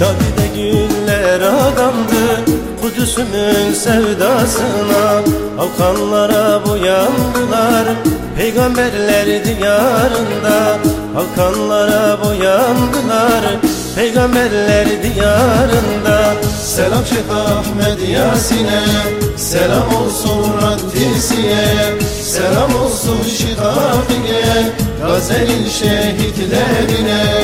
Dadide güller adamdı Kudüs'ümün sevdasına. Halkanlara boyandılar Peygamberler diyarında. Halkanlara boyandılar Peygamberler diyarında. Selam Şeyh Ahmet Yasin'e Selam olsun Raddisi'ye. Selam olsun Şihabi'ye Gazeli şehitlerine.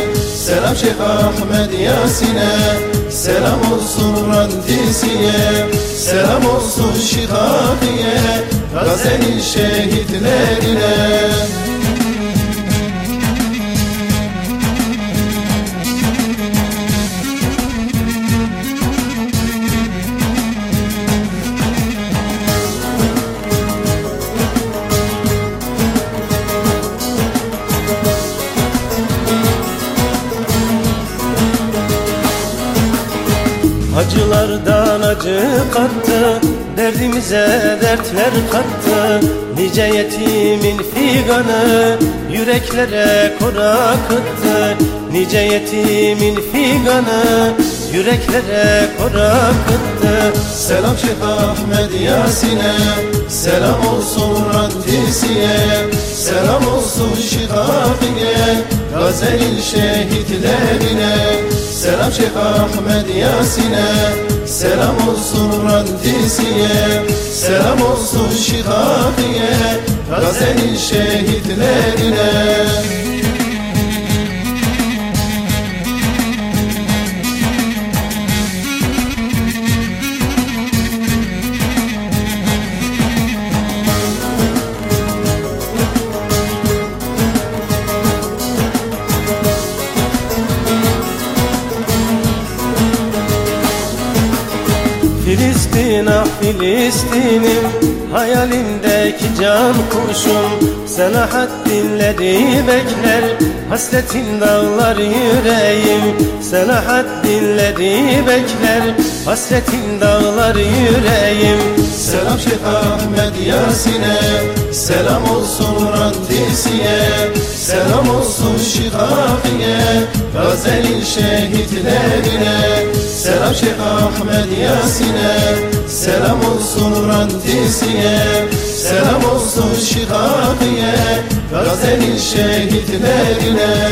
Selam Şeyh Ahmed Yasin'e Selam olsun Raddisi'ye Selam olsun Şihabi'ye Gazel'in şehitlerine Acılardan acı kattı Derdimize dertler kattı. Nice yetimin figanı Yüreklere kora akıttı Nice yetimin figanı Yüreklere kora akıttı Selam Şeyh Ahmed Yasin'e Selam olsun Raddisi'ye. Selam olsun Şihabi'ye Gazel'in şehitlerine Selam Şeyh Ahmed Yasin'e Selam olsun Raddisi'ye Selam olsun Şihabi'ye Gazel'in şehitlerine Filistin ah Filistin'im. Hayalimdeki can kuşum. Selahaddinleri bekler. Hasretin dağlar yüreğim. Selahaddinleri bekler. Hasretin dağlar yüreğim. Selam Şeyh Ahmed Yasin'e. Selam olsun Raddisi'ye. Selam olsun Şihabi'ye Gazel'in şehitlerine Selam Şeyh Ahmed Yasin'e Selam olsun Raddisi'ye Selam olsun Şihabi'ye Gazel'in şehitlerine